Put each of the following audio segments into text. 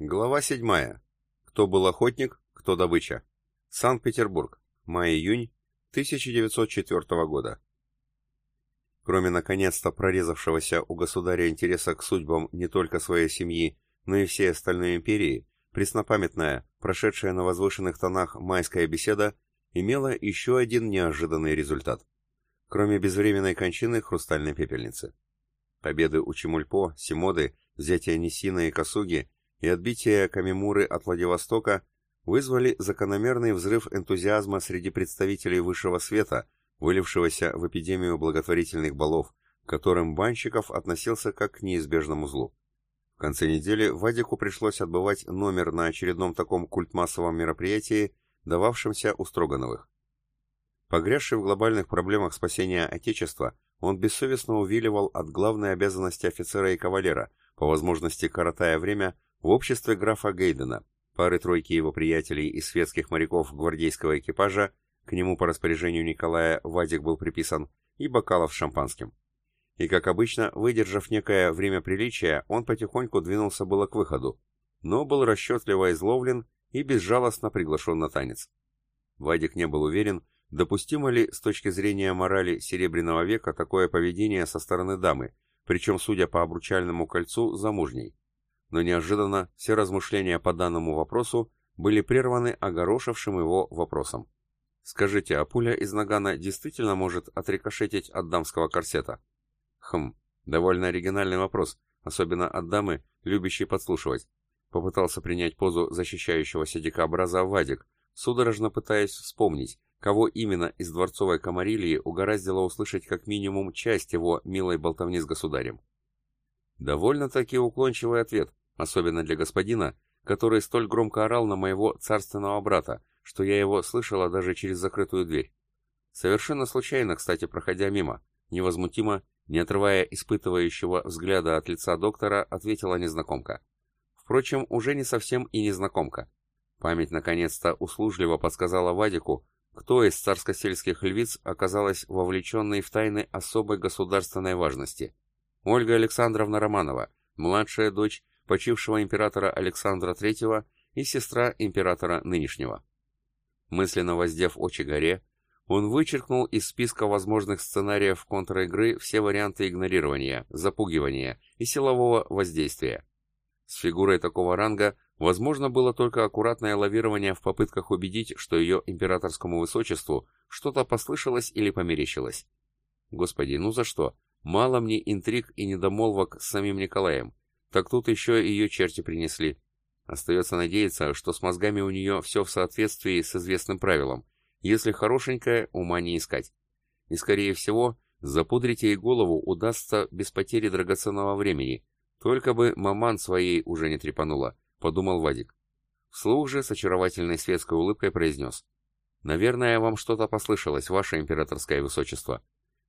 Глава 7. Кто был охотник, кто добыча. Санкт-Петербург. Май-июнь 1904 года. Кроме наконец-то прорезавшегося у государя интереса к судьбам не только своей семьи, но и всей остальной империи, преснопамятная, прошедшая на возвышенных тонах майская беседа, имела еще один неожиданный результат. Кроме безвременной кончины хрустальной пепельницы. Победы у Чемульпо, Симоды, взятия Нисина и Касуги и отбитие Камимуры от Владивостока вызвали закономерный взрыв энтузиазма среди представителей высшего света, вылившегося в эпидемию благотворительных балов, к которым Банщиков относился как к неизбежному злу. В конце недели Вадику пришлось отбывать номер на очередном таком культмассовом мероприятии, дававшемся у Строгановых. Погрязший в глобальных проблемах спасения Отечества, он бессовестно увиливал от главной обязанности офицера и кавалера, по возможности коротая время в обществе графа Гейдена, пары-тройки его приятелей и светских моряков гвардейского экипажа, к нему по распоряжению Николая Вадик был приписан, и бокалов с шампанским. И, как обычно, выдержав некое время приличия, он потихоньку двинулся было к выходу, но был расчетливо изловлен и безжалостно приглашен на танец. Вадик не был уверен, допустимо ли с точки зрения морали Серебряного века такое поведение со стороны дамы, причем, судя по обручальному кольцу, замужней но неожиданно все размышления по данному вопросу были прерваны огорошившим его вопросом. «Скажите, а пуля из нагана действительно может отрикошетить от дамского корсета?» «Хм, довольно оригинальный вопрос, особенно от дамы, любящей подслушивать». Попытался принять позу защищающегося дикообраза Вадик, судорожно пытаясь вспомнить, кого именно из дворцовой комарилии угораздило услышать как минимум часть его милой болтовни с государем. Довольно-таки уклончивый ответ, особенно для господина, который столь громко орал на моего царственного брата, что я его слышала даже через закрытую дверь. Совершенно случайно, кстати, проходя мимо, невозмутимо, не отрывая испытывающего взгляда от лица доктора, ответила незнакомка. Впрочем, уже не совсем и незнакомка. Память наконец-то услужливо подсказала Вадику, кто из царско-сельских львиц оказалась вовлеченной в тайны особой государственной важности. Ольга Александровна Романова, младшая дочь почившего императора Александра III и сестра императора нынешнего. Мысленно воздев очи горе, он вычеркнул из списка возможных сценариев контр-игры все варианты игнорирования, запугивания и силового воздействия. С фигурой такого ранга возможно было только аккуратное лавирование в попытках убедить, что ее императорскому высочеству что-то послышалось или померещилось. Господи, ну за что? Мало мне интриг и недомолвок с самим Николаем. Так тут еще ее черти принесли. Остается надеяться, что с мозгами у нее все в соответствии с известным правилом. Если хорошенькая, ума не искать. И, скорее всего, запудрить ей голову удастся без потери драгоценного времени. Только бы маман своей уже не трепанула, подумал Вадик. Вслух же с очаровательной светской улыбкой произнес. «Наверное, вам что-то послышалось, ваше императорское высочество.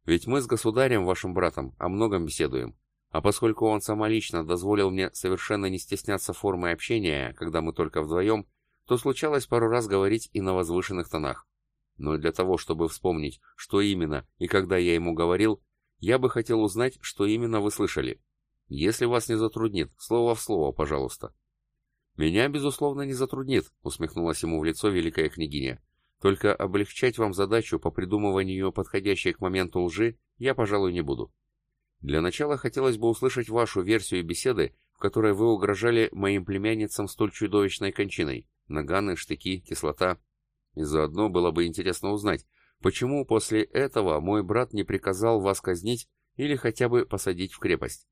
Ведь мы с государем, вашим братом, о многом беседуем. А поскольку он самолично дозволил мне совершенно не стесняться формы общения, когда мы только вдвоем, то случалось пару раз говорить и на возвышенных тонах. Но для того, чтобы вспомнить, что именно и когда я ему говорил, я бы хотел узнать, что именно вы слышали. Если вас не затруднит, слово в слово, пожалуйста. Меня, безусловно, не затруднит, усмехнулась ему в лицо великая княгиня. Только облегчать вам задачу по придумыванию подходящей к моменту лжи я, пожалуй, не буду. Для начала хотелось бы услышать вашу версию беседы, в которой вы угрожали моим племянницам столь чудовищной кончиной. Наганы, штыки, кислота. И заодно было бы интересно узнать, почему после этого мой брат не приказал вас казнить или хотя бы посадить в крепость.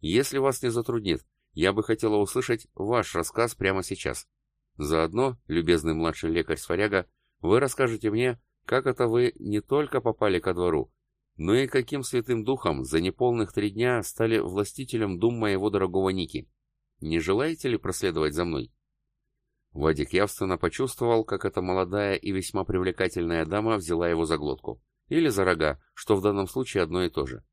Если вас не затруднит, я бы хотела услышать ваш рассказ прямо сейчас. Заодно, любезный младший лекарь Сваряга, вы расскажете мне, как это вы не только попали ко двору, но и каким святым духом за неполных три дня стали властителем дум моего дорогого Ники. Не желаете ли проследовать за мной? Вадик явственно почувствовал, как эта молодая и весьма привлекательная дама взяла его за глотку. Или за рога, что в данном случае одно и то же.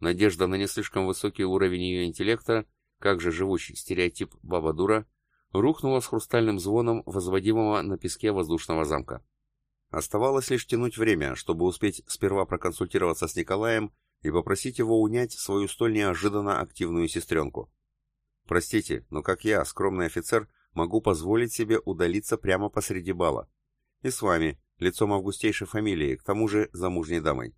Надежда на не слишком высокий уровень ее интеллекта, как же живущий стереотип баба дура, рухнула с хрустальным звоном возводимого на песке воздушного замка. Оставалось лишь тянуть время, чтобы успеть сперва проконсультироваться с Николаем и попросить его унять свою столь неожиданно активную сестренку. Простите, но как я, скромный офицер, могу позволить себе удалиться прямо посреди бала. И с вами, лицом августейшей фамилии, к тому же замужней дамой.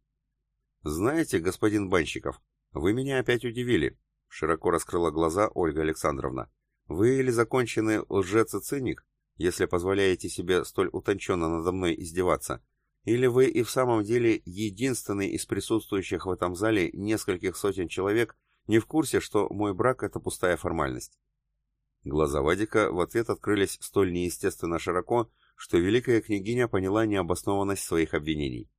Знаете, господин Банщиков, вы меня опять удивили, широко раскрыла глаза Ольга Александровна. Вы или законченный лжец и циник, если позволяете себе столь утонченно надо мной издеваться, или вы и в самом деле единственный из присутствующих в этом зале нескольких сотен человек не в курсе, что мой брак — это пустая формальность. Глаза Вадика в ответ открылись столь неестественно широко, что великая княгиня поняла необоснованность своих обвинений.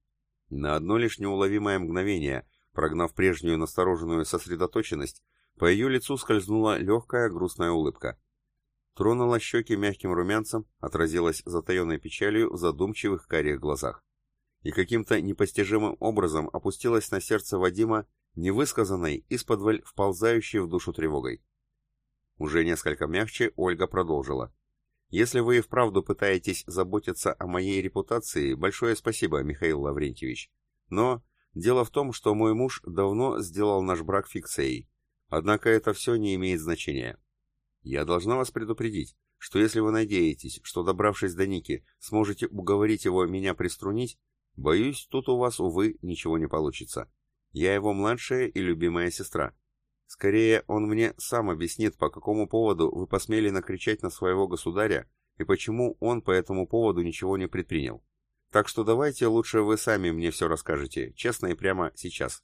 На одно лишь неуловимое мгновение, прогнав прежнюю настороженную сосредоточенность, по ее лицу скользнула легкая грустная улыбка. Тронула щеки мягким румянцем, отразилась затаенной печалью в задумчивых карих глазах. И каким-то непостижимым образом опустилась на сердце Вадима невысказанной, из-под вползающей в душу тревогой. Уже несколько мягче Ольга продолжила. «Если вы и вправду пытаетесь заботиться о моей репутации, большое спасибо, Михаил Лаврентьевич. Но дело в том, что мой муж давно сделал наш брак фикцией. Однако это все не имеет значения. Я должна вас предупредить, что если вы надеетесь, что, добравшись до Ники, сможете уговорить его меня приструнить, боюсь, тут у вас, увы, ничего не получится. Я его младшая и любимая сестра. Скорее, он мне сам объяснит, по какому поводу вы посмели накричать на своего государя и почему он по этому поводу ничего не предпринял. Так что давайте лучше вы сами мне все расскажете, честно и прямо сейчас.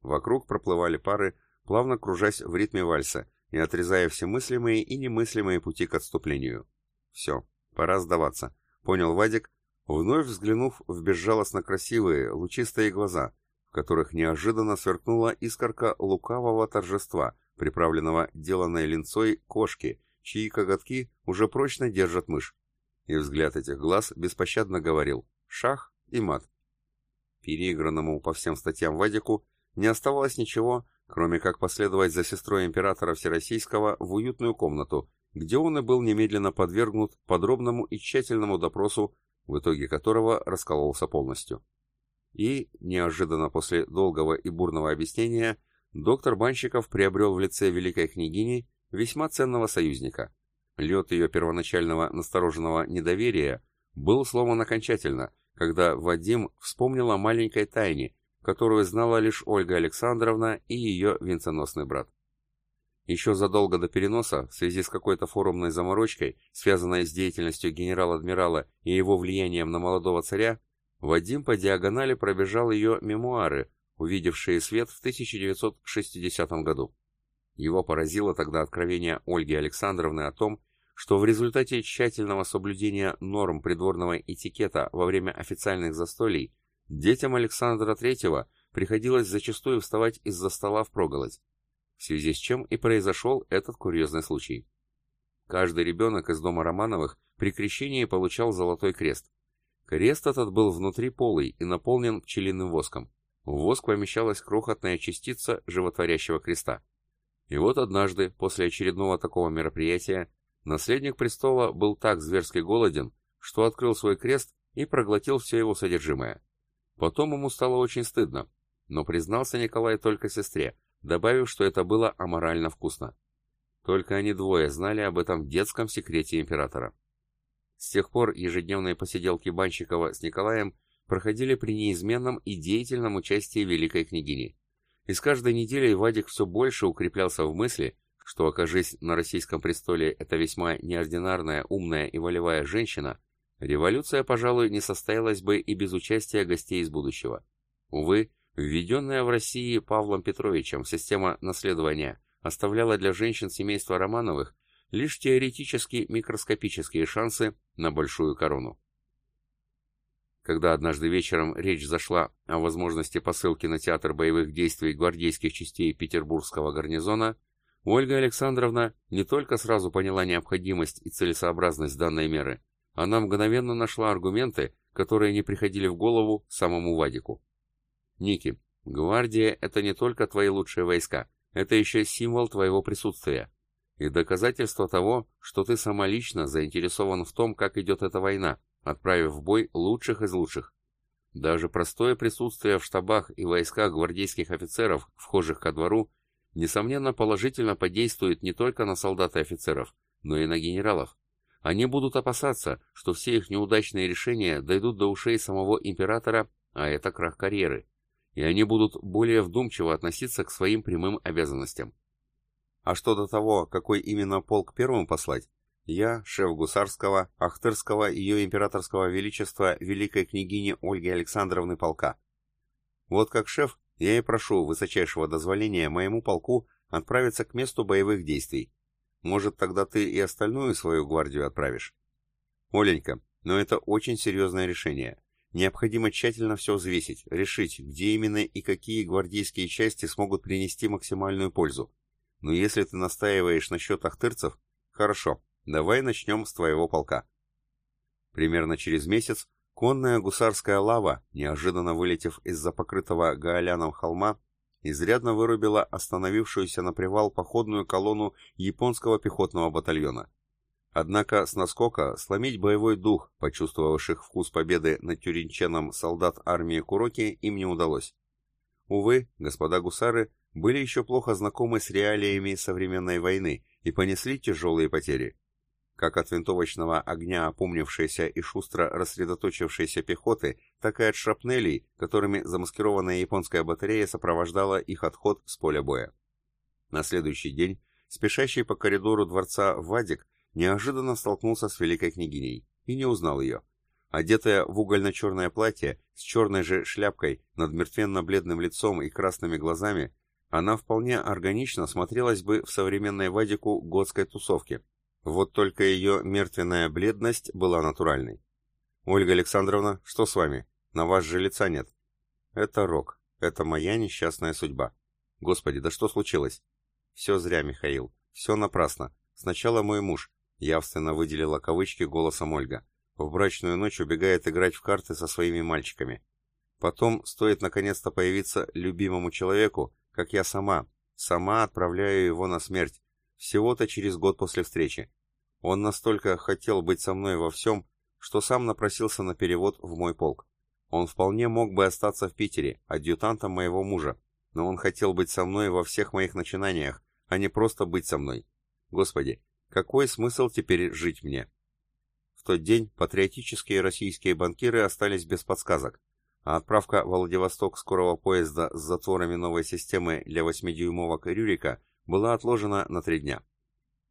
Вокруг проплывали пары, плавно кружась в ритме вальса и отрезая все мыслимые и немыслимые пути к отступлению. Все, пора сдаваться, понял Вадик, вновь взглянув в безжалостно красивые, лучистые глаза, в которых неожиданно сверкнула искорка лукавого торжества, приправленного деланной линцой кошки, чьи коготки уже прочно держат мышь. И взгляд этих глаз беспощадно говорил «шах» и мат. Переигранному по всем статьям Вадику не оставалось ничего, кроме как последовать за сестрой императора Всероссийского в уютную комнату, где он и был немедленно подвергнут подробному и тщательному допросу, в итоге которого раскололся полностью. И, неожиданно после долгого и бурного объяснения, доктор Банщиков приобрел в лице великой княгини весьма ценного союзника. Лед ее первоначального настороженного недоверия был сломан окончательно, когда Вадим вспомнил о маленькой тайне, которую знала лишь Ольга Александровна и ее венценосный брат. Еще задолго до переноса, в связи с какой-то форумной заморочкой, связанной с деятельностью генерала-адмирала и его влиянием на молодого царя, Вадим по диагонали пробежал ее мемуары, увидевшие свет в 1960 году. Его поразило тогда откровение Ольги Александровны о том, что в результате тщательного соблюдения норм придворного этикета во время официальных застолий детям Александра III приходилось зачастую вставать из-за стола впроголодь, в связи с чем и произошел этот курьезный случай. Каждый ребенок из дома Романовых при крещении получал золотой крест, Крест этот был внутри полый и наполнен пчелиным воском. В воск помещалась крохотная частица животворящего креста. И вот однажды, после очередного такого мероприятия, наследник престола был так зверски голоден, что открыл свой крест и проглотил все его содержимое. Потом ему стало очень стыдно, но признался Николай только сестре, добавив, что это было аморально вкусно. Только они двое знали об этом детском секрете императора. С тех пор ежедневные посиделки Банщикова с Николаем проходили при неизменном и деятельном участии великой княгини. И с каждой неделей Вадик все больше укреплялся в мысли, что, окажись на российском престоле эта весьма неординарная, умная и волевая женщина, революция, пожалуй, не состоялась бы и без участия гостей из будущего. Увы, введенная в России Павлом Петровичем система наследования оставляла для женщин семейства Романовых лишь теоретически микроскопические шансы на большую корону. Когда однажды вечером речь зашла о возможности посылки на театр боевых действий гвардейских частей Петербургского гарнизона, Ольга Александровна не только сразу поняла необходимость и целесообразность данной меры, она мгновенно нашла аргументы, которые не приходили в голову самому Вадику. «Ники, гвардия — это не только твои лучшие войска, это еще символ твоего присутствия и доказательство того, что ты самолично заинтересован в том, как идет эта война, отправив в бой лучших из лучших. Даже простое присутствие в штабах и войсках гвардейских офицеров, вхожих ко двору, несомненно, положительно подействует не только на солдат и офицеров, но и на генералов. Они будут опасаться, что все их неудачные решения дойдут до ушей самого императора, а это крах карьеры, и они будут более вдумчиво относиться к своим прямым обязанностям. А что до того, какой именно полк первым послать, я, шеф гусарского, ахтырского и ее императорского величества великой княгини Ольги Александровны полка. Вот как шеф, я и прошу высочайшего дозволения моему полку отправиться к месту боевых действий. Может, тогда ты и остальную свою гвардию отправишь? Оленька, но это очень серьезное решение. Необходимо тщательно все взвесить, решить, где именно и какие гвардейские части смогут принести максимальную пользу. Но если ты настаиваешь насчет ахтырцев, хорошо, Давай начнем с твоего полка. Примерно через месяц конная гусарская лава, неожиданно вылетев из-за покрытого гаоляном холма, изрядно вырубила остановившуюся на привал походную колонну японского пехотного батальона. Однако с наскока сломить боевой дух, почувствовавших вкус победы над тюринченом солдат армии Куроки, им не удалось. Увы, господа гусары были еще плохо знакомы с реалиями современной войны и понесли тяжелые потери как от винтовочного огня опомнившейся и шустро рассредоточившейся пехоты, так и от шрапнелей, которыми замаскированная японская батарея сопровождала их отход с поля боя. На следующий день, спешащий по коридору дворца Вадик неожиданно столкнулся с великой княгиней и не узнал ее. Одетая в угольно-черное платье, с черной же шляпкой, над мертвенно-бледным лицом и красными глазами, она вполне органично смотрелась бы в современной Вадику готской тусовке, вот только ее мертвенная бледность была натуральной. «Ольга Александровна, что с вами? На вас же лица нет». «Это Рок. Это моя несчастная судьба. Господи, да что случилось?» «Все зря, Михаил. Все напрасно. Сначала мой муж», — явственно выделила кавычки голосом Ольга. «В брачную ночь убегает играть в карты со своими мальчиками. Потом стоит наконец-то появиться любимому человеку, как я сама. Сама отправляю его на смерть, всего-то через год после встречи. Он настолько хотел быть со мной во всем, что сам напросился на перевод в мой полк. Он вполне мог бы остаться в Питере, адъютантом моего мужа, но он хотел быть со мной во всех моих начинаниях, а не просто быть со мной. Господи, какой смысл теперь жить мне? В тот день патриотические российские банкиры остались без подсказок, а отправка в Владивосток скорого поезда с затворами новой системы для 8-дюймовок Рюрика была отложена на три дня.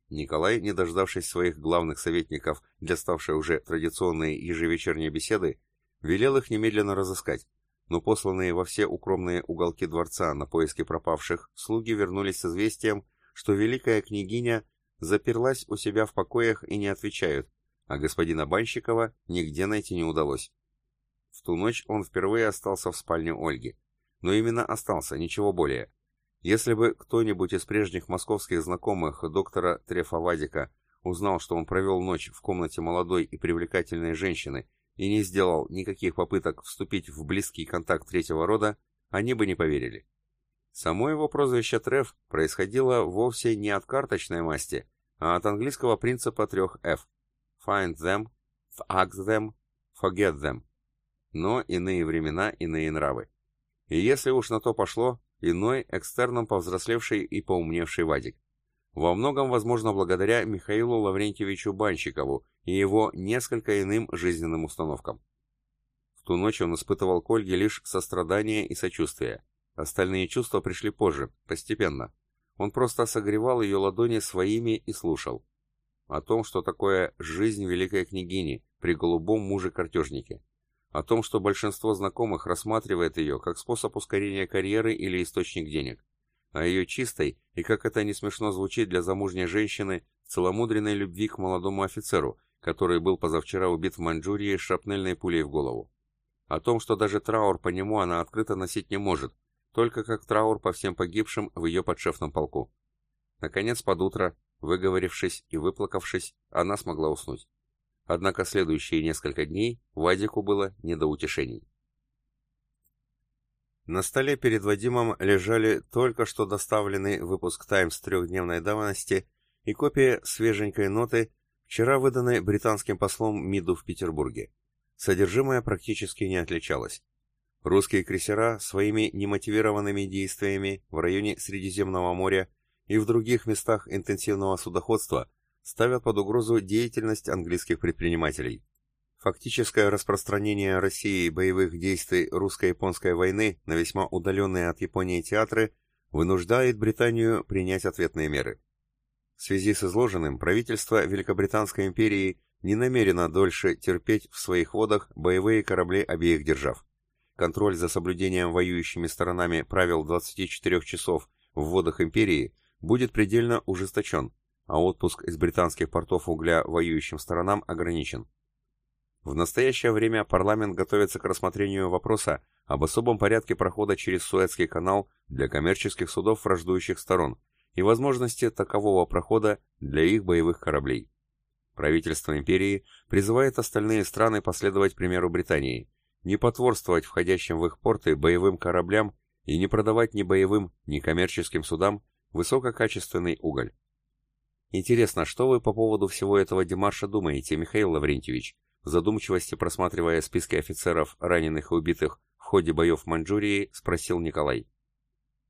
Николай, не дождавшись своих главных советников для ставшей уже традиционной ежевечерней беседы, велел их немедленно разыскать, но посланные во все укромные уголки дворца на поиски пропавших, слуги вернулись с известием, что великая княгиня заперлась у себя в покоях и не отвечают, а господина Банщикова нигде найти не удалось. В ту ночь он впервые остался в спальне Ольги. Но именно остался, ничего более. Если бы кто-нибудь из прежних московских знакомых доктора Трефовадика узнал, что он провел ночь в комнате молодой и привлекательной женщины и не сделал никаких попыток вступить в близкий контакт третьего рода, они бы не поверили. Само его прозвище Треф происходило вовсе не от карточной масти, а от английского принципа трех F – find them, fuck them, forget them. Но иные времена, иные нравы. И если уж на то пошло, иной экстерном повзрослевший и поумневший Вадик. Во многом, возможно, благодаря Михаилу Лаврентьевичу Банщикову и его несколько иным жизненным установкам. В ту ночь он испытывал к Ольге лишь сострадание и сочувствие. Остальные чувства пришли позже, постепенно. Он просто согревал ее ладони своими и слушал. О том, что такое жизнь великой княгини при голубом муже-картежнике о том, что большинство знакомых рассматривает ее как способ ускорения карьеры или источник денег, о ее чистой, и как это не смешно звучит для замужней женщины, целомудренной любви к молодому офицеру, который был позавчера убит в Маньчжурии шрапнельной пулей в голову. О том, что даже траур по нему она открыто носить не может, только как траур по всем погибшим в ее подшефном полку. Наконец, под утро, выговорившись и выплакавшись, она смогла уснуть. Однако следующие несколько дней Вадику было не до утешений. На столе перед Вадимом лежали только что доставленный выпуск «Таймс» трехдневной давности и копия свеженькой ноты, вчера выданной британским послом МИДу в Петербурге. Содержимое практически не отличалось. Русские крейсера своими немотивированными действиями в районе Средиземного моря и в других местах интенсивного судоходства ставят под угрозу деятельность английских предпринимателей. Фактическое распространение России боевых действий русско-японской войны на весьма удаленные от Японии театры вынуждает Британию принять ответные меры. В связи с изложенным, правительство Великобританской империи не намерено дольше терпеть в своих водах боевые корабли обеих держав. Контроль за соблюдением воюющими сторонами правил 24 часов в водах империи будет предельно ужесточен, а отпуск из британских портов угля воюющим сторонам ограничен. В настоящее время парламент готовится к рассмотрению вопроса об особом порядке прохода через Суэцкий канал для коммерческих судов враждующих сторон и возможности такового прохода для их боевых кораблей. Правительство империи призывает остальные страны последовать примеру Британии, не потворствовать входящим в их порты боевым кораблям и не продавать ни боевым, ни коммерческим судам высококачественный уголь. Интересно, что вы по поводу всего этого демарша думаете, Михаил Лаврентьевич? В задумчивости просматривая списки офицеров, раненых и убитых в ходе боев в Маньчжурии, спросил Николай.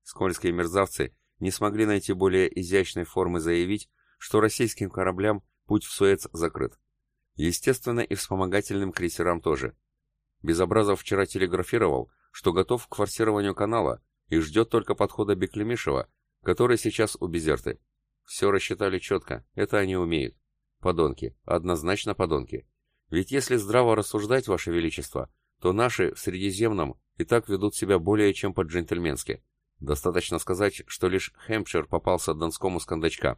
Скользкие мерзавцы не смогли найти более изящной формы заявить, что российским кораблям путь в Суэц закрыт. Естественно, и вспомогательным крейсерам тоже. Безобразов вчера телеграфировал, что готов к форсированию канала и ждет только подхода Беклемишева, который сейчас у Безерты. Все рассчитали четко, это они умеют. Подонки, однозначно подонки. Ведь если здраво рассуждать, Ваше Величество, то наши в Средиземном и так ведут себя более чем по-джентльменски. Достаточно сказать, что лишь Хэмпшир попался Донскому с кондачка.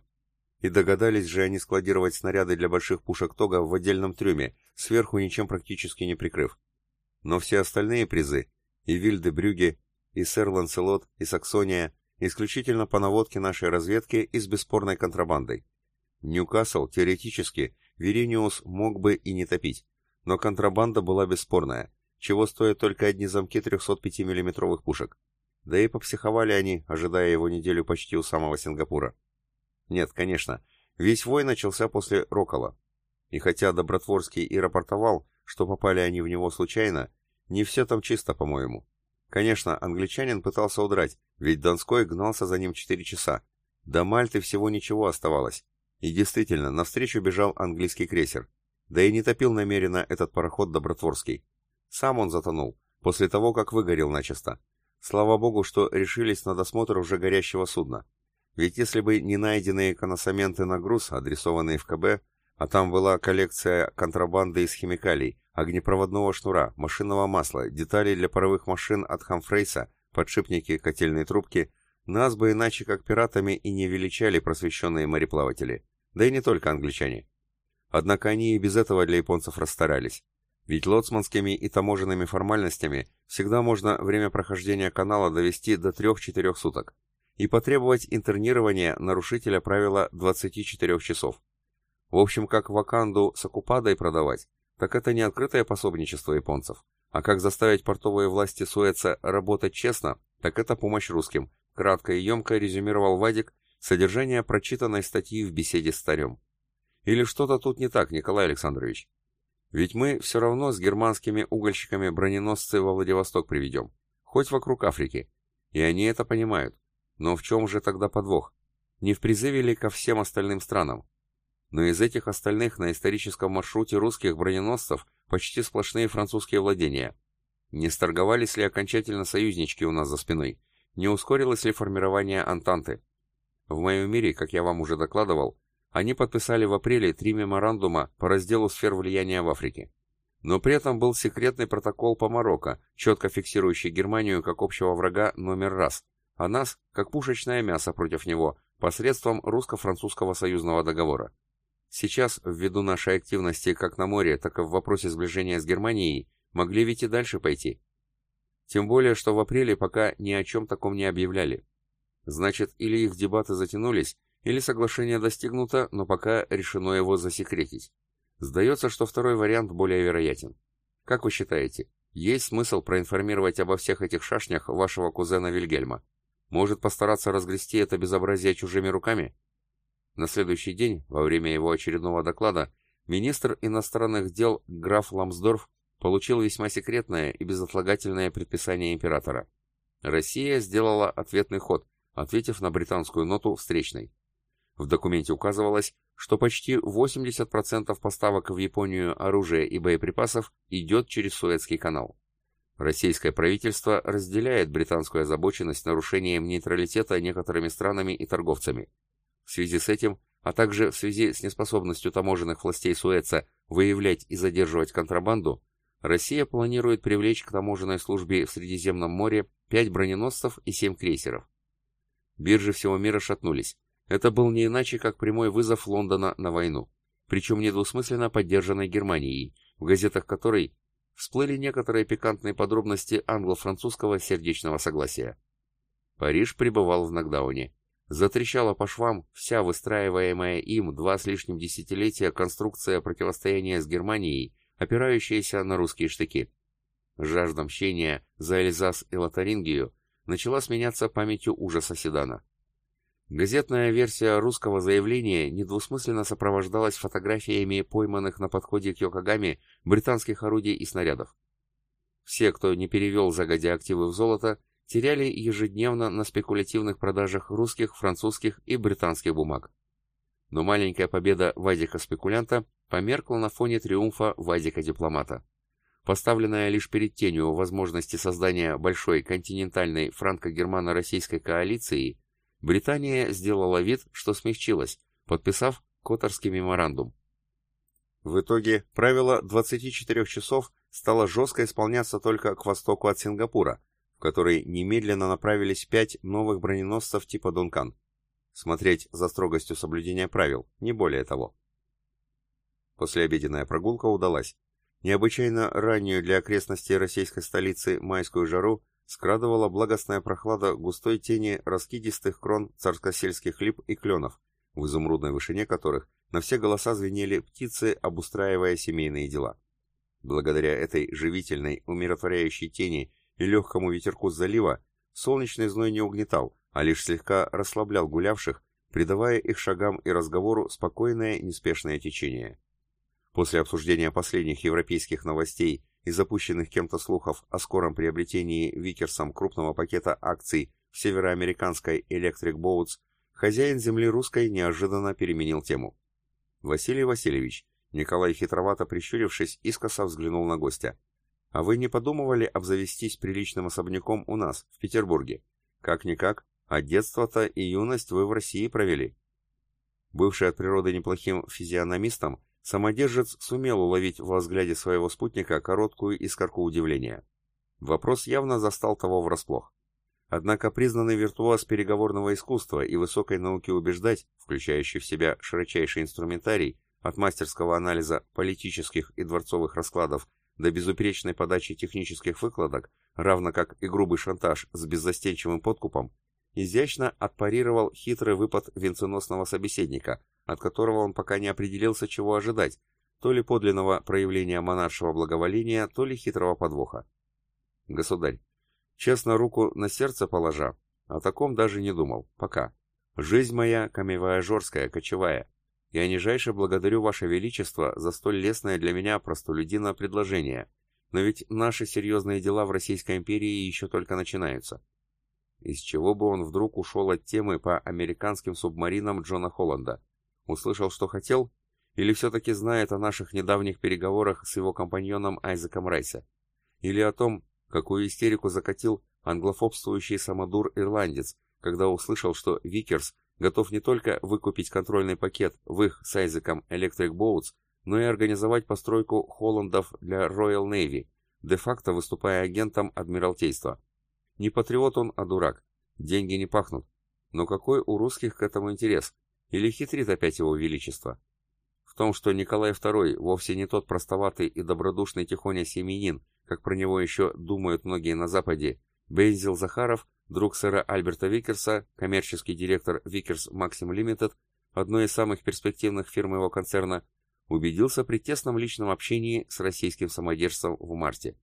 И догадались же они складировать снаряды для больших пушек Тога в отдельном трюме, сверху ничем практически не прикрыв. Но все остальные призы, и Вильде Брюге, и сэр Ланселот, и Саксония, исключительно по наводке нашей разведки и с бесспорной контрабандой. Ньюкасл, теоретически, Верениус мог бы и не топить, но контрабанда была бесспорная, чего стоят только одни замки 305 миллиметровых пушек. Да и попсиховали они, ожидая его неделю почти у самого Сингапура. Нет, конечно, весь вой начался после Рокола. И хотя Добротворский и рапортовал, что попали они в него случайно, не все там чисто, по-моему. Конечно, англичанин пытался удрать, ведь Донской гнался за ним 4 часа. До Мальты всего ничего оставалось. И действительно, навстречу бежал английский крейсер. Да и не топил намеренно этот пароход Добротворский. Сам он затонул, после того, как выгорел начисто. Слава богу, что решились на досмотр уже горящего судна. Ведь если бы не найденные коносаменты на груз, адресованные в КБ, а там была коллекция контрабанды из химикалий, огнепроводного шнура, машинного масла, деталей для паровых машин от Хамфрейса, подшипники, котельные трубки, нас бы иначе как пиратами и не величали просвещенные мореплаватели, да и не только англичане. Однако они и без этого для японцев расстарались. Ведь лоцманскими и таможенными формальностями всегда можно время прохождения канала довести до 3-4 суток и потребовать интернирования нарушителя правила 24 часов. В общем, как ваканду с оккупадой продавать, так это не открытое пособничество японцев, а как заставить портовые власти Суэца работать честно, так это помощь русским, кратко и емко резюмировал Вадик содержание прочитанной статьи в беседе с старем. Или что-то тут не так, Николай Александрович? Ведь мы все равно с германскими угольщиками броненосцы во Владивосток приведем, хоть вокруг Африки. И они это понимают. Но в чем же тогда подвох? Не в призыве ли ко всем остальным странам? Но из этих остальных на историческом маршруте русских броненосцев почти сплошные французские владения. Не сторговались ли окончательно союзнички у нас за спиной? Не ускорилось ли формирование Антанты? В моем мире, как я вам уже докладывал, они подписали в апреле три меморандума по разделу сфер влияния в Африке. Но при этом был секретный протокол по Марокко, четко фиксирующий Германию как общего врага номер раз, а нас как пушечное мясо против него посредством русско-французского союзного договора. Сейчас, ввиду нашей активности как на море, так и в вопросе сближения с Германией, могли ведь и дальше пойти. Тем более, что в апреле пока ни о чем таком не объявляли. Значит, или их дебаты затянулись, или соглашение достигнуто, но пока решено его засекретить. Сдается, что второй вариант более вероятен. Как вы считаете, есть смысл проинформировать обо всех этих шашнях вашего кузена Вильгельма? Может постараться разгрести это безобразие чужими руками? На следующий день, во время его очередного доклада, министр иностранных дел граф Ламсдорф получил весьма секретное и безотлагательное предписание императора. Россия сделала ответный ход, ответив на британскую ноту встречной. В документе указывалось, что почти 80% поставок в Японию оружия и боеприпасов идет через Суэцкий канал. Российское правительство разделяет британскую озабоченность нарушением нейтралитета некоторыми странами и торговцами. В связи с этим, а также в связи с неспособностью таможенных властей Суэца выявлять и задерживать контрабанду, Россия планирует привлечь к таможенной службе в Средиземном море 5 броненосцев и 7 крейсеров. Биржи всего мира шатнулись. Это был не иначе, как прямой вызов Лондона на войну, причем недвусмысленно поддержанной Германией, в газетах которой всплыли некоторые пикантные подробности англо-французского сердечного согласия. Париж пребывал в нокдауне. Затрещала по швам вся выстраиваемая им два с лишним десятилетия конструкция противостояния с Германией, опирающаяся на русские штыки. Жажда мщения за Эльзас и Лотарингию начала сменяться памятью ужаса Седана. Газетная версия русского заявления недвусмысленно сопровождалась фотографиями пойманных на подходе к Йокогаме британских орудий и снарядов. Все, кто не перевел загодя активы в золото, теряли ежедневно на спекулятивных продажах русских, французских и британских бумаг. Но маленькая победа Вадика-спекулянта померкла на фоне триумфа Вадика-дипломата. Поставленная лишь перед тенью возможности создания большой континентальной франко-германо-российской коалиции, Британия сделала вид, что смягчилась, подписав Которский меморандум. В итоге правило 24 часов стало жестко исполняться только к востоку от Сингапура, в который немедленно направились пять новых броненосцев типа «Дункан». Смотреть за строгостью соблюдения правил, не более того. Послеобеденная прогулка удалась. Необычайно раннюю для окрестностей российской столицы майскую жару скрадывала благостная прохлада густой тени раскидистых крон царскосельских лип и кленов, в изумрудной вышине которых на все голоса звенели птицы, обустраивая семейные дела. Благодаря этой живительной, умиротворяющей тени и легкому ветерку залива, солнечный зной не угнетал, а лишь слегка расслаблял гулявших, придавая их шагам и разговору спокойное, неспешное течение. После обсуждения последних европейских новостей и запущенных кем-то слухов о скором приобретении Викерсом крупного пакета акций в североамериканской Electric Boats, хозяин земли русской неожиданно переменил тему. Василий Васильевич, Николай хитровато прищурившись, искоса взглянул на гостя. «А вы не подумывали обзавестись приличным особняком у нас, в Петербурге? Как-никак, а детство-то и юность вы в России провели». Бывший от природы неплохим физиономистом, Самодержец сумел уловить во взгляде своего спутника короткую искорку удивления. Вопрос явно застал того врасплох. Однако признанный виртуоз переговорного искусства и высокой науки убеждать, включающий в себя широчайший инструментарий, от мастерского анализа политических и дворцовых раскладов до безупречной подачи технических выкладок, равно как и грубый шантаж с беззастенчивым подкупом, изящно отпарировал хитрый выпад венценосного собеседника, от которого он пока не определился, чего ожидать, то ли подлинного проявления монаршего благоволения, то ли хитрого подвоха. Государь, честно руку на сердце положа, о таком даже не думал, пока. Жизнь моя камевая жорская, кочевая. Я нижайше благодарю Ваше Величество за столь лестное для меня простолюдина предложение, но ведь наши серьезные дела в Российской империи еще только начинаются. Из чего бы он вдруг ушел от темы по американским субмаринам Джона Холланда? Услышал, что хотел? Или все-таки знает о наших недавних переговорах с его компаньоном Айзеком Райсом? Или о том, какую истерику закатил англофобствующий самодур-ирландец, когда услышал, что Викерс готов не только выкупить контрольный пакет в их с Айзеком Electric Boats, но и организовать постройку Холландов для Royal Navy, де-факто выступая агентом Адмиралтейства. Не патриот он, а дурак. Деньги не пахнут. Но какой у русских к этому интерес? Или хитрит опять его величество? В том, что Николай II вовсе не тот простоватый и добродушный тихоня семьянин, как про него еще думают многие на Западе, Бэзил Захаров, друг сэра Альберта Викерса, коммерческий директор Vickers Maxim Limited, одной из самых перспективных фирм его концерна, убедился при тесном личном общении с российским самодержцем в марте.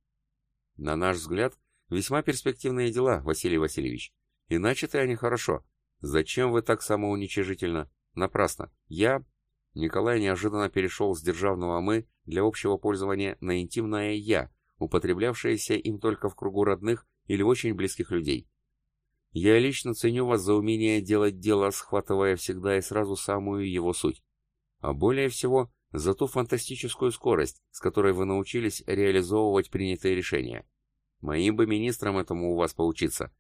На наш взгляд, Весьма перспективные дела, Василий Васильевич. Иначе-то они хорошо. Зачем вы так самоуничижительно? Напрасно. Я... Николай неожиданно перешел с державного «мы» для общего пользования на интимное «я», употреблявшееся им только в кругу родных или очень близких людей. Я лично ценю вас за умение делать дело, схватывая всегда и сразу самую его суть. А более всего, за ту фантастическую скорость, с которой вы научились реализовывать принятые решения. Моим бы министрам этому у вас поучиться.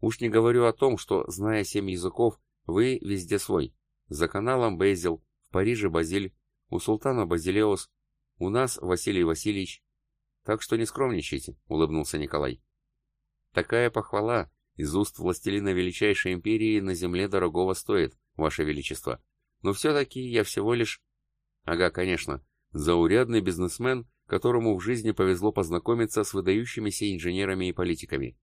Уж не говорю о том, что, зная семь языков, вы везде свой. За каналом Бейзил, в Париже Базиль, у султана Базилеус, у нас Василий Васильевич. Так что не скромничайте, улыбнулся Николай. Такая похвала из уст властелина величайшей империи на земле дорогого стоит, ваше величество. Но все-таки я всего лишь... Ага, конечно, заурядный бизнесмен, которому в жизни повезло познакомиться с выдающимися инженерами и политиками.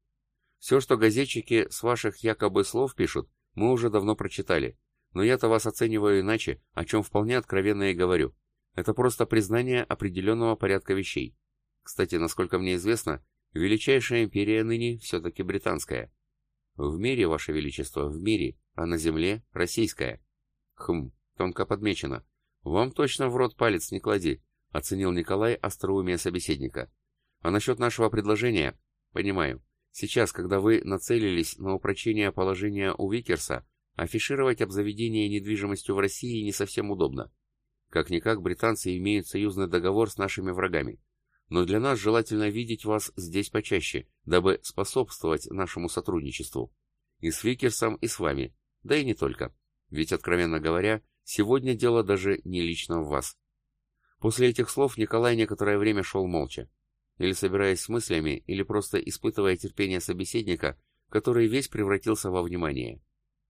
Все, что газетчики с ваших якобы слов пишут, мы уже давно прочитали, но я-то вас оцениваю иначе, о чем вполне откровенно и говорю. Это просто признание определенного порядка вещей. Кстати, насколько мне известно, величайшая империя ныне все-таки британская. В мире, Ваше Величество, в мире, а на земле российская. Хм, тонко подмечено. Вам точно в рот палец не клади, оценил Николай остроумие собеседника. А насчет нашего предложения? Понимаю. Сейчас, когда вы нацелились на упрочение положения у Викерса, афишировать обзаведение недвижимостью в России не совсем удобно. Как-никак британцы имеют союзный договор с нашими врагами. Но для нас желательно видеть вас здесь почаще, дабы способствовать нашему сотрудничеству. И с Викерсом, и с вами. Да и не только. Ведь, откровенно говоря, сегодня дело даже не лично в вас. После этих слов Николай некоторое время шел молча или собираясь с мыслями, или просто испытывая терпение собеседника, который весь превратился во внимание.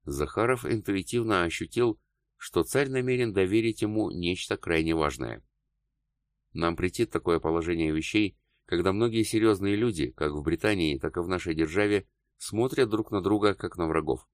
Захаров интуитивно ощутил, что царь намерен доверить ему нечто крайне важное. Нам претит такое положение вещей, когда многие серьезные люди, как в Британии, так и в нашей державе, смотрят друг на друга, как на врагов.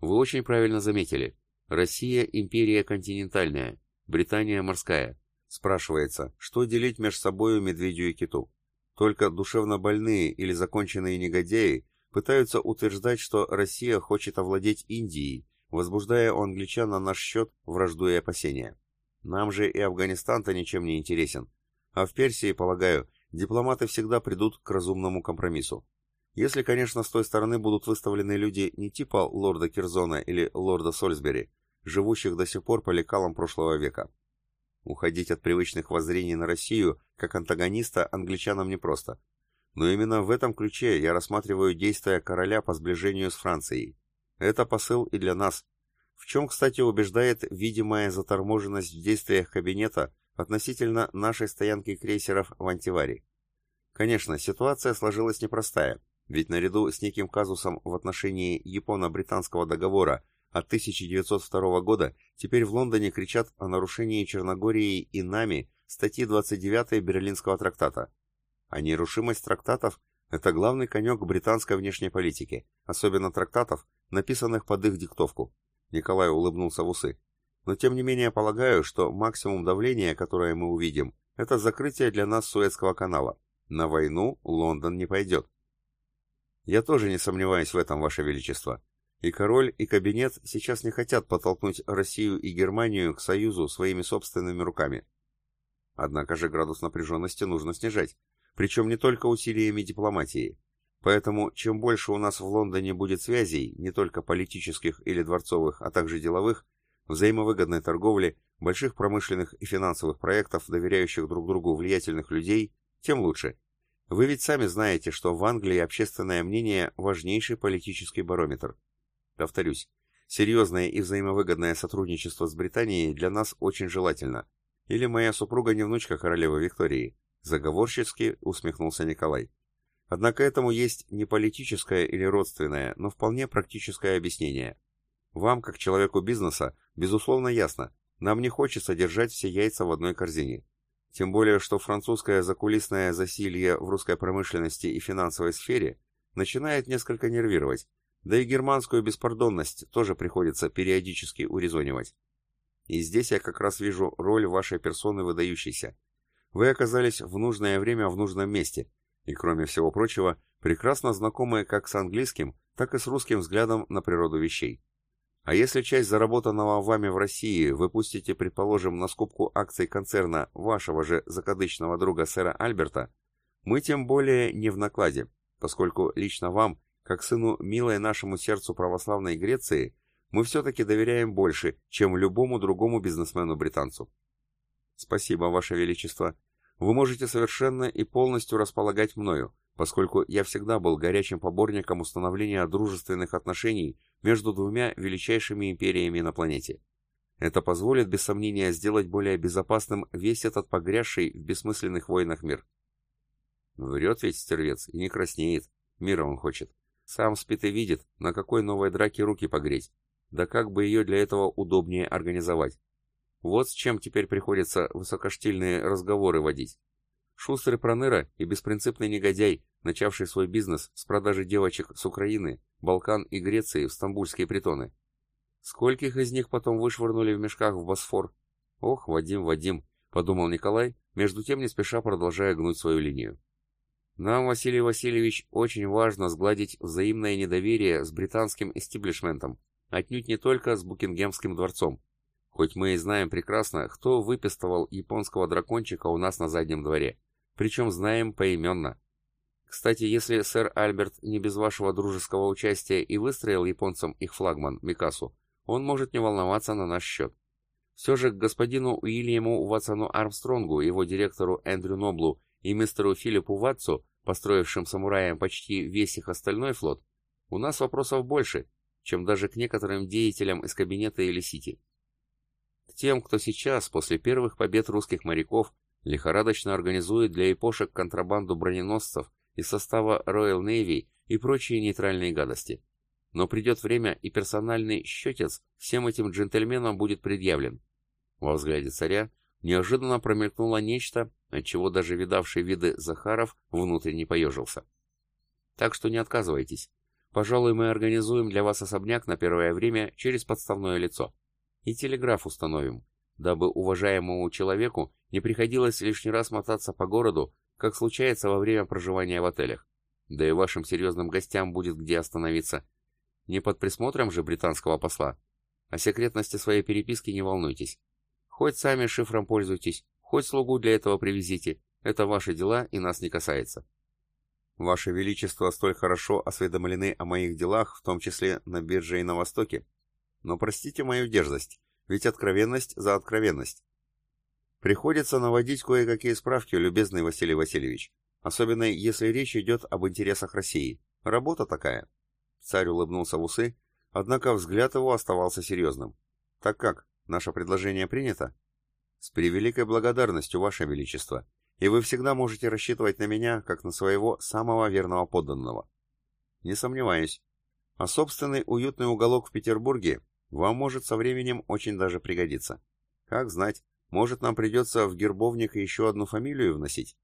Вы очень правильно заметили. Россия – империя континентальная, Британия – морская. Спрашивается, что делить между собою медведю и киту? Только душевно больные или законченные негодяи пытаются утверждать, что Россия хочет овладеть Индией, возбуждая у англичан на наш счет вражду и опасения. Нам же и Афганистан-то ничем не интересен. А в Персии, полагаю, дипломаты всегда придут к разумному компромиссу. Если, конечно, с той стороны будут выставлены люди не типа лорда Кирзона или лорда Сольсбери, живущих до сих пор по лекалам прошлого века. Уходить от привычных воззрений на Россию как антагониста англичанам непросто. Но именно в этом ключе я рассматриваю действия короля по сближению с Францией. Это посыл и для нас. В чем, кстати, убеждает видимая заторможенность в действиях кабинета относительно нашей стоянки крейсеров в Антиваре. Конечно, ситуация сложилась непростая, ведь наряду с неким казусом в отношении японо-британского договора от 1902 года теперь в Лондоне кричат о нарушении Черногории и нами статьи 29 Берлинского трактата. А нерушимость трактатов – это главный конек британской внешней политики, особенно трактатов, написанных под их диктовку. Николай улыбнулся в усы. Но тем не менее полагаю, что максимум давления, которое мы увидим, это закрытие для нас Суэцкого канала. На войну Лондон не пойдет. Я тоже не сомневаюсь в этом, Ваше Величество. И король, и кабинет сейчас не хотят подтолкнуть Россию и Германию к союзу своими собственными руками. Однако же градус напряженности нужно снижать, причем не только усилиями дипломатии. Поэтому чем больше у нас в Лондоне будет связей, не только политических или дворцовых, а также деловых, взаимовыгодной торговли, больших промышленных и финансовых проектов, доверяющих друг другу влиятельных людей, тем лучше. Вы ведь сами знаете, что в Англии общественное мнение – важнейший политический барометр. Повторюсь, серьезное и взаимовыгодное сотрудничество с Британией для нас очень желательно. Или моя супруга не внучка королевы Виктории? Заговорщицки усмехнулся Николай. Однако этому есть не политическое или родственное, но вполне практическое объяснение. Вам, как человеку бизнеса, безусловно ясно, нам не хочется держать все яйца в одной корзине. Тем более, что французское закулисное засилье в русской промышленности и финансовой сфере начинает несколько нервировать, да и германскую беспардонность тоже приходится периодически урезонивать. И здесь я как раз вижу роль вашей персоны выдающейся. Вы оказались в нужное время в нужном месте, и, кроме всего прочего, прекрасно знакомы как с английским, так и с русским взглядом на природу вещей. А если часть заработанного вами в России вы пустите, предположим, на скупку акций концерна вашего же закадычного друга сэра Альберта, мы тем более не в накладе, поскольку лично вам, как сыну милой нашему сердцу православной Греции, мы все-таки доверяем больше, чем любому другому бизнесмену-британцу. Спасибо, Ваше Величество. Вы можете совершенно и полностью располагать мною, поскольку я всегда был горячим поборником установления дружественных отношений между двумя величайшими империями на планете. Это позволит, без сомнения, сделать более безопасным весь этот погрязший в бессмысленных войнах мир. Врет ведь стервец и не краснеет. Мира он хочет. Сам спит и видит, на какой новой драке руки погреть. Да как бы ее для этого удобнее организовать. Вот с чем теперь приходится высокоштильные разговоры водить. Шустрый проныра и беспринципный негодяй, начавший свой бизнес с продажи девочек с Украины, Балкан и Греции в стамбульские притоны. Скольких из них потом вышвырнули в мешках в Босфор? Ох, Вадим, Вадим, подумал Николай, между тем не спеша продолжая гнуть свою линию. Нам, Василий Васильевич, очень важно сгладить взаимное недоверие с британским истеблишментом, отнюдь не только с Букингемским дворцом. Хоть мы и знаем прекрасно, кто выпистывал японского дракончика у нас на заднем дворе, причем знаем поименно. Кстати, если сэр Альберт не без вашего дружеского участия и выстроил японцам их флагман Микасу, он может не волноваться на наш счет. Все же к господину Уильяму Ватсону Армстронгу, его директору Эндрю Ноблу и мистеру Филиппу Ватсу, построившим самураям почти весь их остальной флот, у нас вопросов больше, чем даже к некоторым деятелям из кабинета или сити. К тем, кто сейчас, после первых побед русских моряков, лихорадочно организует для япошек контрабанду броненосцев из состава Royal Navy и прочие нейтральные гадости. Но придет время, и персональный счетец всем этим джентльменам будет предъявлен. Во взгляде царя неожиданно промелькнуло нечто, от чего даже видавший виды Захаров внутренне поежился. Так что не отказывайтесь. Пожалуй, мы организуем для вас особняк на первое время через подставное лицо. И телеграф установим, дабы уважаемому человеку не приходилось лишний раз мотаться по городу, как случается во время проживания в отелях. Да и вашим серьезным гостям будет где остановиться. Не под присмотром же британского посла. О секретности своей переписки не волнуйтесь. Хоть сами шифром пользуйтесь, хоть слугу для этого привезите. Это ваши дела и нас не касается. Ваше Величество столь хорошо осведомлены о моих делах, в том числе на бирже и на Востоке. Но простите мою дерзость, ведь откровенность за откровенность. Приходится наводить кое-какие справки, любезный Василий Васильевич, особенно если речь идет об интересах России. Работа такая. Царь улыбнулся в усы, однако взгляд его оставался серьезным. Так как, наше предложение принято? С превеликой благодарностью, Ваше Величество, и вы всегда можете рассчитывать на меня, как на своего самого верного подданного. Не сомневаюсь. А собственный уютный уголок в Петербурге вам может со временем очень даже пригодиться. Как знать, может, нам придется в гербовник еще одну фамилию вносить?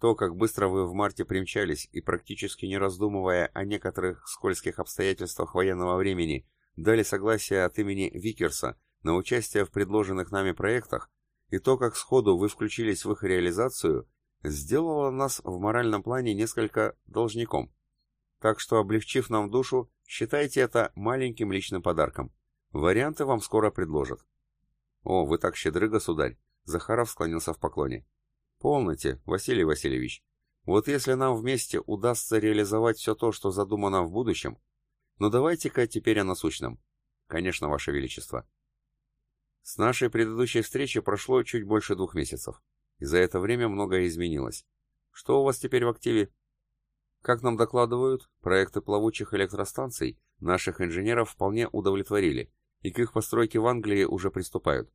То, как быстро вы в марте примчались и, практически не раздумывая о некоторых скользких обстоятельствах военного времени, дали согласие от имени Викерса на участие в предложенных нами проектах, и то, как сходу вы включились в их реализацию, сделало нас в моральном плане несколько должником. Так что, облегчив нам душу, считайте это маленьким личным подарком. Варианты вам скоро предложат. «О, вы так щедры, государь!» Захаров склонился в поклоне. «Полноте, Василий Васильевич. Вот если нам вместе удастся реализовать все то, что задумано в будущем, но давайте-ка теперь о насущном. Конечно, Ваше Величество». С нашей предыдущей встречи прошло чуть больше двух месяцев, и за это время многое изменилось. Что у вас теперь в активе? Как нам докладывают, проекты плавучих электростанций наших инженеров вполне удовлетворили, и к их постройке в Англии уже приступают.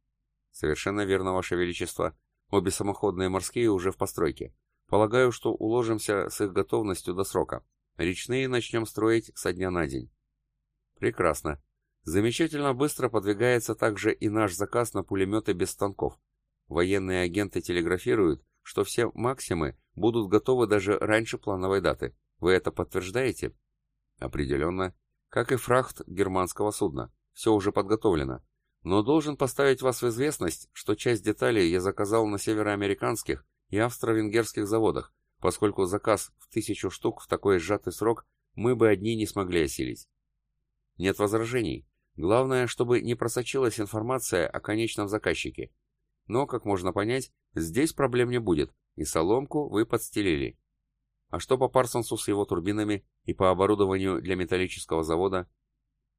Совершенно верно, Ваше Величество. Обе самоходные морские уже в постройке. Полагаю, что уложимся с их готовностью до срока. Речные начнем строить со дня на день. Прекрасно. Замечательно быстро подвигается также и наш заказ на пулеметы без станков. Военные агенты телеграфируют, что все «Максимы» будут готовы даже раньше плановой даты. Вы это подтверждаете? Определенно. Как и фрахт германского судна. Все уже подготовлено. Но должен поставить вас в известность, что часть деталей я заказал на североамериканских и австро-венгерских заводах, поскольку заказ в тысячу штук в такой сжатый срок мы бы одни не смогли осилить. Нет возражений. Главное, чтобы не просочилась информация о конечном заказчике. Но, как можно понять, здесь проблем не будет, и соломку вы подстелили. А что по Парсонсу с его турбинами и по оборудованию для металлического завода?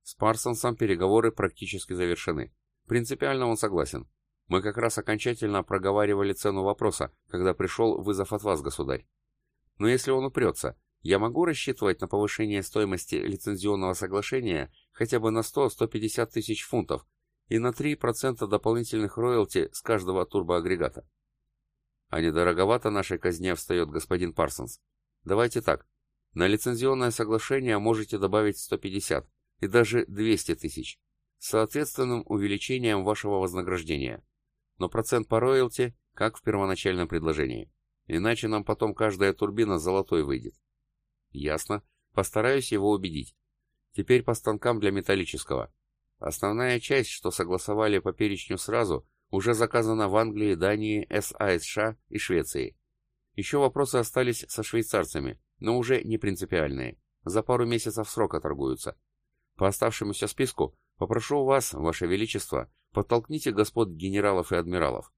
С Парсонсом переговоры практически завершены. Принципиально он согласен. Мы как раз окончательно проговаривали цену вопроса, когда пришел вызов от вас, государь. Но если он упрется, я могу рассчитывать на повышение стоимости лицензионного соглашения хотя бы на 100-150 тысяч фунтов и на 3% дополнительных роялти с каждого турбоагрегата. А недороговато нашей казне встает господин Парсонс. Давайте так. На лицензионное соглашение можете добавить 150 и даже 200 тысяч с соответственным увеличением вашего вознаграждения. Но процент по роялти, как в первоначальном предложении. Иначе нам потом каждая турбина золотой выйдет. Ясно. Постараюсь его убедить. Теперь по станкам для металлического. Основная часть, что согласовали по перечню сразу, уже заказана в Англии, Дании, САСШ и Швеции. Еще вопросы остались со швейцарцами, но уже не принципиальные. За пару месяцев срока торгуются. По оставшемуся списку попрошу вас, ваше величество, подтолкните господ генералов и адмиралов.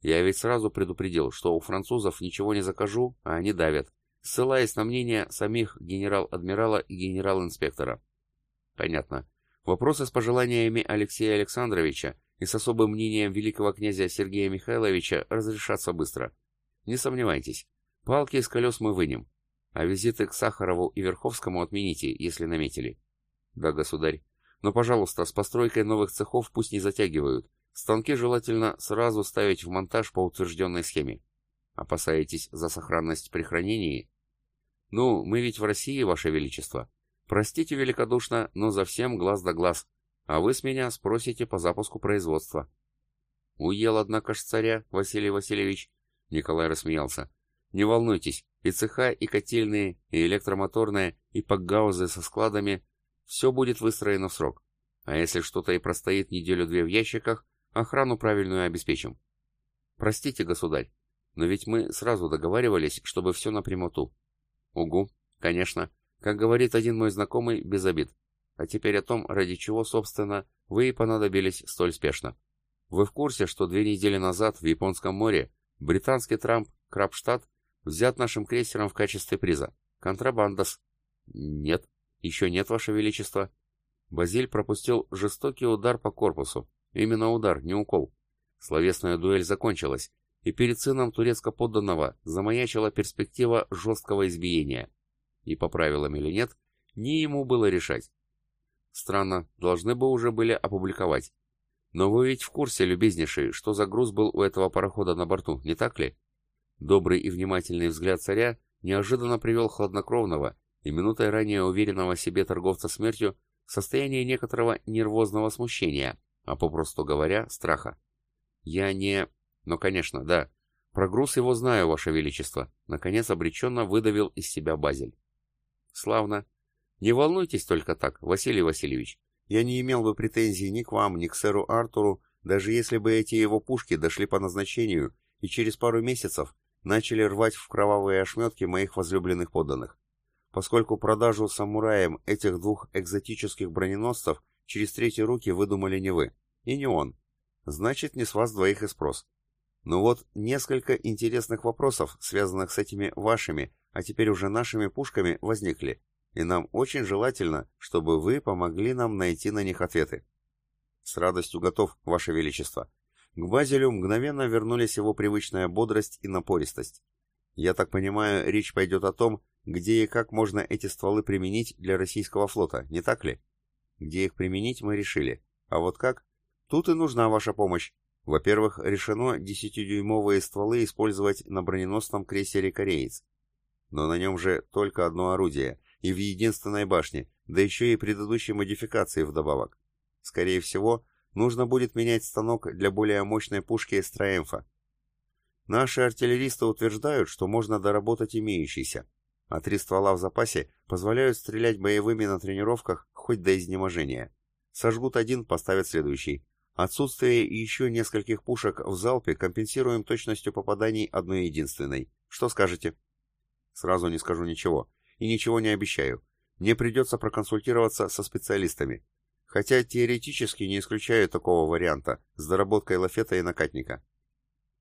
Я ведь сразу предупредил, что у французов ничего не закажу, а они давят, ссылаясь на мнение самих генерал-адмирала и генерал-инспектора. Понятно. Вопросы с пожеланиями Алексея Александровича и с особым мнением великого князя Сергея Михайловича разрешатся быстро. Не сомневайтесь, палки из колес мы вынем, а визиты к Сахарову и Верховскому отмените, если наметили. Да, государь. Но, пожалуйста, с постройкой новых цехов пусть не затягивают. Станки желательно сразу ставить в монтаж по утвержденной схеме. Опасаетесь за сохранность при хранении? Ну, мы ведь в России, Ваше Величество. Простите великодушно, но за всем глаз да глаз, а вы с меня спросите по запуску производства. Уел, однако ж царя, Василий Васильевич. Николай рассмеялся. Не волнуйтесь, и цеха, и котельные, и электромоторные, и пакгаузы со складами — все будет выстроено в срок. А если что-то и простоит неделю-две в ящиках, охрану правильную обеспечим. Простите, государь, но ведь мы сразу договаривались, чтобы все напрямую. Угу, конечно. Как говорит один мой знакомый, без обид. А теперь о том, ради чего, собственно, вы и понадобились столь спешно. Вы в курсе, что две недели назад в Японском море британский Трамп Крабштадт взят нашим крейсером в качестве приза? Контрабандас. Нет, еще нет, Ваше Величество. Базиль пропустил жестокий удар по корпусу. Именно удар, не укол. Словесная дуэль закончилась, и перед сыном турецко-подданного замаячила перспектива жесткого избиения и по правилам или нет, не ему было решать. Странно, должны бы уже были опубликовать. Но вы ведь в курсе, любезнейший, что за груз был у этого парохода на борту, не так ли? Добрый и внимательный взгляд царя неожиданно привел хладнокровного и минутой ранее уверенного себе торговца смертью состояние некоторого нервозного смущения, а попросту говоря, страха. Я не... Ну, конечно, да. Про груз его знаю, Ваше Величество. Наконец обреченно выдавил из себя Базель. Славно. Не волнуйтесь только так, Василий Васильевич. Я не имел бы претензий ни к вам, ни к сэру Артуру, даже если бы эти его пушки дошли по назначению и через пару месяцев начали рвать в кровавые ошметки моих возлюбленных подданных. Поскольку продажу самураям этих двух экзотических броненосцев через третьи руки выдумали не вы, и не он, значит не с вас двоих и спрос. Но вот несколько интересных вопросов, связанных с этими вашими, а теперь уже нашими пушками, возникли, и нам очень желательно, чтобы вы помогли нам найти на них ответы. С радостью готов, Ваше Величество. К Базелю мгновенно вернулись его привычная бодрость и напористость. Я так понимаю, речь пойдет о том, где и как можно эти стволы применить для российского флота, не так ли? Где их применить, мы решили. А вот как? Тут и нужна ваша помощь. Во-первых, решено 10-дюймовые стволы использовать на броненосном крейсере «Кореец». Но на нем же только одно орудие, и в единственной башне, да еще и предыдущей модификации вдобавок. Скорее всего, нужно будет менять станок для более мощной пушки Эстраэмфа. Наши артиллеристы утверждают, что можно доработать имеющийся, а три ствола в запасе позволяют стрелять боевыми на тренировках хоть до изнеможения. Сожгут один, поставят следующий. Отсутствие еще нескольких пушек в залпе компенсируем точностью попаданий одной единственной. Что скажете? Сразу не скажу ничего. И ничего не обещаю. Мне придется проконсультироваться со специалистами. Хотя теоретически не исключаю такого варианта с доработкой лафета и накатника.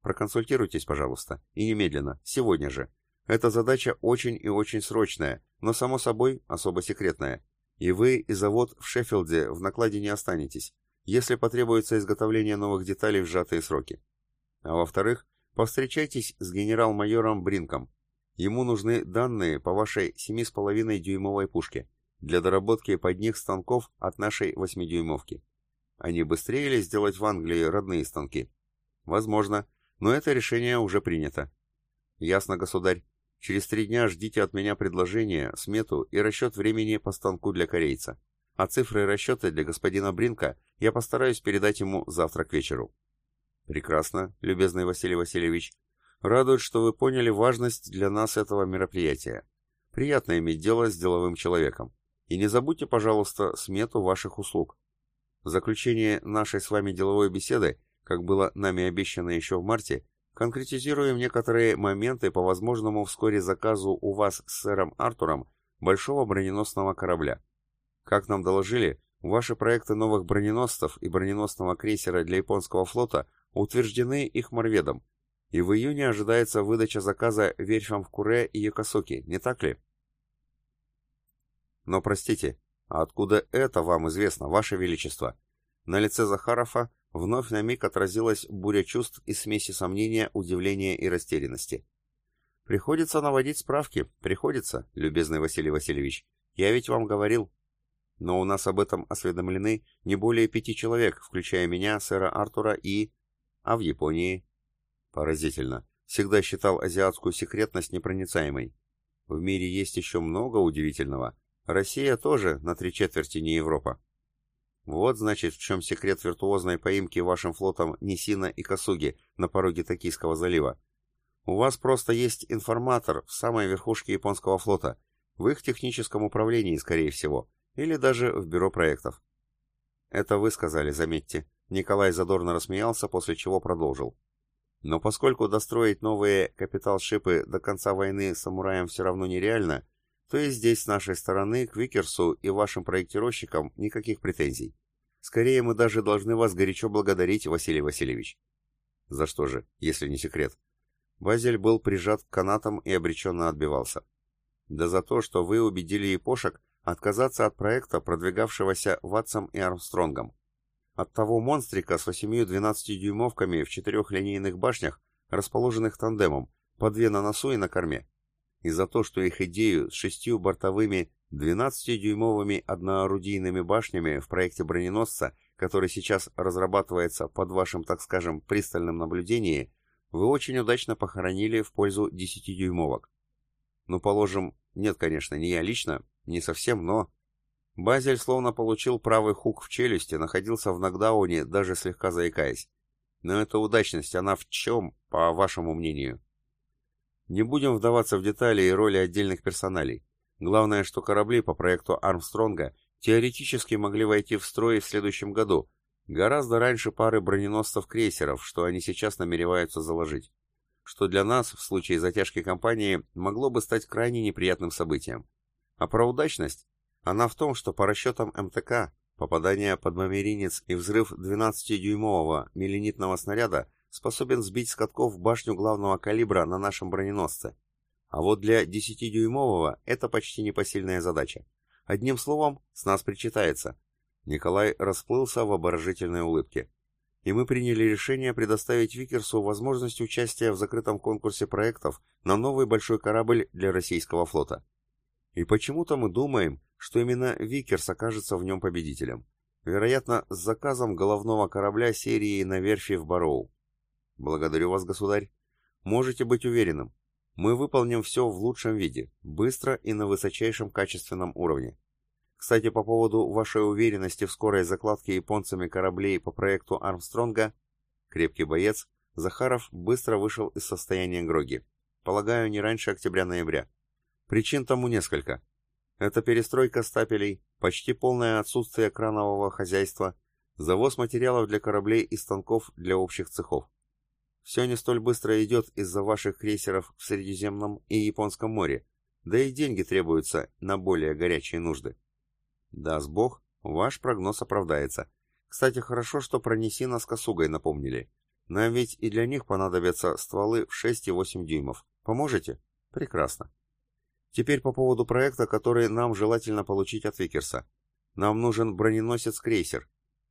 Проконсультируйтесь, пожалуйста, и немедленно, сегодня же. Эта задача очень и очень срочная, но, само собой, особо секретная. И вы, и завод в Шеффилде в накладе не останетесь, если потребуется изготовление новых деталей в сжатые сроки. А во-вторых, повстречайтесь с генерал-майором Бринком. Ему нужны данные по вашей 7,5-дюймовой пушке для доработки под них станков от нашей 8-дюймовки. А не быстрее ли сделать в Англии родные станки? Возможно, но это решение уже принято. Ясно, государь. Через три дня ждите от меня предложение, смету и расчет времени по станку для корейца. А цифры и расчеты для господина Бринка я постараюсь передать ему завтра к вечеру. Прекрасно, любезный Василий Васильевич. Радует, что вы поняли важность для нас этого мероприятия. Приятно иметь дело с деловым человеком. И не забудьте, пожалуйста, смету ваших услуг. В заключение нашей с вами деловой беседы, как было нами обещано еще в марте, конкретизируем некоторые моменты по возможному вскоре заказу у вас с сэром Артуром большого броненосного корабля. Как нам доложили, ваши проекты новых броненосцев и броненосного крейсера для японского флота утверждены их морведом, и в июне ожидается выдача заказа верфям в Куре и Якосоки, не так ли? Но простите, а откуда это вам известно, ваше величество? На лице Захарова вновь на миг отразилась буря чувств и смеси сомнения, удивления и растерянности. Приходится наводить справки, приходится, любезный Василий Васильевич. Я ведь вам говорил. Но у нас об этом осведомлены не более пяти человек, включая меня, сэра Артура и... А в Японии? Поразительно. Всегда считал азиатскую секретность непроницаемой. В мире есть еще много удивительного, Россия тоже на три четверти не Европа. Вот, значит, в чем секрет виртуозной поимки вашим флотом Нисина и Косуги на пороге Токийского залива. У вас просто есть информатор в самой верхушке японского флота, в их техническом управлении, скорее всего, или даже в бюро проектов. Это вы сказали, заметьте. Николай задорно рассмеялся, после чего продолжил. Но поскольку достроить новые капитал-шипы до конца войны самураям все равно нереально, то и здесь с нашей стороны к Викерсу и вашим проектировщикам никаких претензий. Скорее, мы даже должны вас горячо благодарить, Василий Васильевич. За что же, если не секрет? Базель был прижат к канатам и обреченно отбивался. Да за то, что вы убедили япошек отказаться от проекта, продвигавшегося Ватсом и Армстронгом. От того монстрика с восемью 12-дюймовками в четырех линейных башнях, расположенных тандемом, по две на носу и на корме и за то, что их идею с шестью бортовыми 12-дюймовыми одноорудийными башнями в проекте броненосца, который сейчас разрабатывается под вашим, так скажем, пристальным наблюдением, вы очень удачно похоронили в пользу 10-дюймовок. Ну, положим, нет, конечно, не я лично, не совсем, но... Базель словно получил правый хук в челюсти, находился в нокдауне, даже слегка заикаясь. Но эта удачность, она в чем, по вашему мнению? Не будем вдаваться в детали и роли отдельных персоналей. Главное, что корабли по проекту Армстронга теоретически могли войти в строй в следующем году, гораздо раньше пары броненосцев-крейсеров, что они сейчас намереваются заложить. Что для нас, в случае затяжки кампании, могло бы стать крайне неприятным событием. А про удачность? Она в том, что по расчетам МТК, попадание под мамеринец и взрыв 12-дюймового миллинитного снаряда способен сбить с катков башню главного калибра на нашем броненосце. А вот для 10-дюймового это почти непосильная задача. Одним словом, с нас причитается. Николай расплылся в оборожительной улыбке. И мы приняли решение предоставить Викерсу возможность участия в закрытом конкурсе проектов на новый большой корабль для российского флота. И почему-то мы думаем, что именно Викерс окажется в нем победителем. Вероятно, с заказом головного корабля серии на верфи в Бароу. Благодарю вас, государь. Можете быть уверенным. Мы выполним все в лучшем виде, быстро и на высочайшем качественном уровне. Кстати, по поводу вашей уверенности в скорой закладке японцами кораблей по проекту Армстронга, крепкий боец, Захаров быстро вышел из состояния гроги. Полагаю, не раньше октября-ноября. Причин тому несколько. Это перестройка стапелей, почти полное отсутствие кранового хозяйства, завоз материалов для кораблей и станков для общих цехов. Все не столь быстро идет из-за ваших крейсеров в Средиземном и Японском море, да и деньги требуются на более горячие нужды. Даст Бог, Ваш прогноз оправдается. Кстати, хорошо, что про Несина с Косугой напомнили. Нам ведь и для них понадобятся стволы в 6 и 8 дюймов. Поможете? Прекрасно. Теперь по поводу проекта, который нам желательно получить от Викерса. Нам нужен броненосец-крейсер.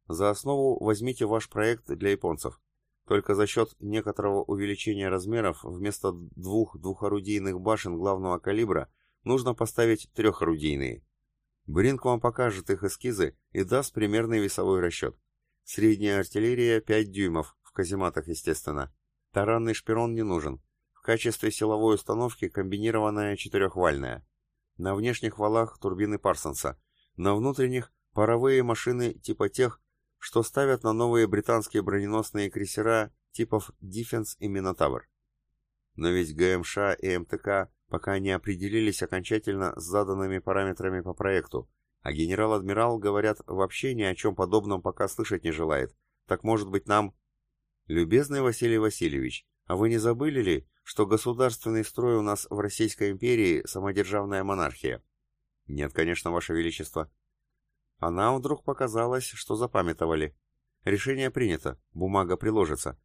За основу возьмите ваш проект для японцев. Только за счет некоторого увеличения размеров вместо двух двухорудийных башен главного калибра нужно поставить трехорудийные. Бринк вам покажет их эскизы и даст примерный весовой расчет. Средняя артиллерия 5 дюймов, в казематах, естественно. Таранный шпирон не нужен. В качестве силовой установки комбинированная четырехвальная. На внешних валах турбины Парсонса. На внутренних паровые машины типа тех, что ставят на новые британские броненосные крейсера типов «Диффенс» и «Минотавр». Но ведь ГМШ и МТК пока не определились окончательно с заданными параметрами по проекту, а генерал-адмирал, говорят, вообще ни о чем подобном пока слышать не желает. Так может быть нам... Любезный Василий Васильевич, а вы не забыли ли, что государственный строй у нас в Российской империи самодержавная монархия? Нет, конечно, Ваше Величество. А нам вдруг показалось, что запамятовали. Решение принято, бумага приложится.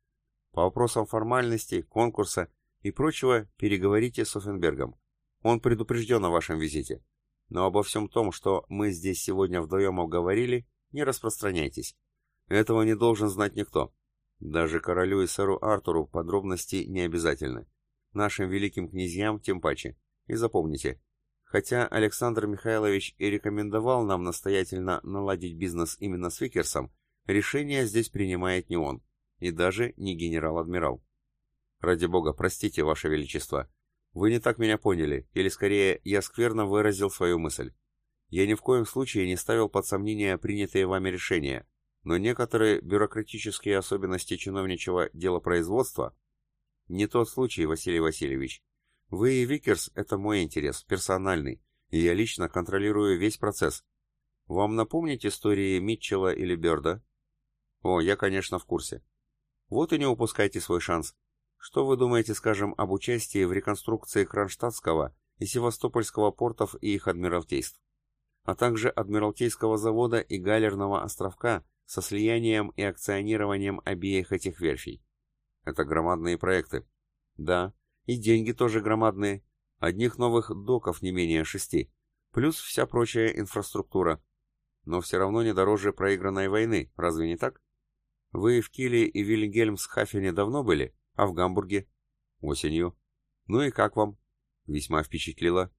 По вопросам формальности, конкурса и прочего переговорите с Оффенбергом. Он предупрежден о вашем визите. Но обо всем том, что мы здесь сегодня вдвоем обговорили, не распространяйтесь. Этого не должен знать никто. Даже королю и сэру Артуру подробности не обязательны. Нашим великим князьям тем паче. И запомните, Хотя Александр Михайлович и рекомендовал нам настоятельно наладить бизнес именно с Викерсом, решение здесь принимает не он, и даже не генерал-адмирал. Ради бога, простите, Ваше Величество. Вы не так меня поняли, или скорее, я скверно выразил свою мысль. Я ни в коем случае не ставил под сомнение принятые вами решения, но некоторые бюрократические особенности чиновничьего делопроизводства... Не тот случай, Василий Васильевич. Вы и Викерс — это мой интерес, персональный, и я лично контролирую весь процесс. Вам напомнить истории Митчелла или Бёрда? О, я, конечно, в курсе. Вот и не упускайте свой шанс. Что вы думаете, скажем, об участии в реконструкции Кронштадтского и Севастопольского портов и их адмиралтейств, а также Адмиралтейского завода и Галерного островка со слиянием и акционированием обеих этих верфей? Это громадные проекты. Да, и деньги тоже громадные. Одних новых доков не менее шести. Плюс вся прочая инфраструктура. Но все равно не дороже проигранной войны, разве не так? Вы в Киле и Вильгельмсхафене давно были, а в Гамбурге? Осенью. Ну и как вам? Весьма впечатлило.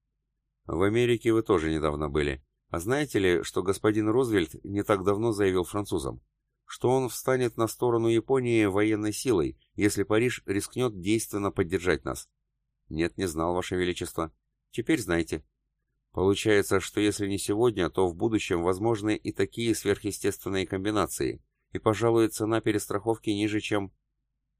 В Америке вы тоже недавно были. А знаете ли, что господин Рузвельт не так давно заявил французам? Что он встанет на сторону Японии военной силой, если Париж рискнет действенно поддержать нас. Нет, не знал, Ваше Величество. Теперь знаете. Получается, что если не сегодня, то в будущем возможны и такие сверхъестественные комбинации, и, пожалуй, цена перестраховки ниже, чем...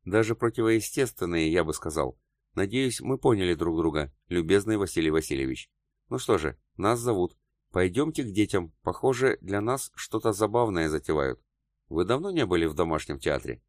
Даже противоестественные, я бы сказал. Надеюсь, мы поняли друг друга, любезный Василий Васильевич. Ну что же, нас зовут. Пойдемте к детям. Похоже, для нас что-то забавное затевают. Вы давно не были в домашнем театре?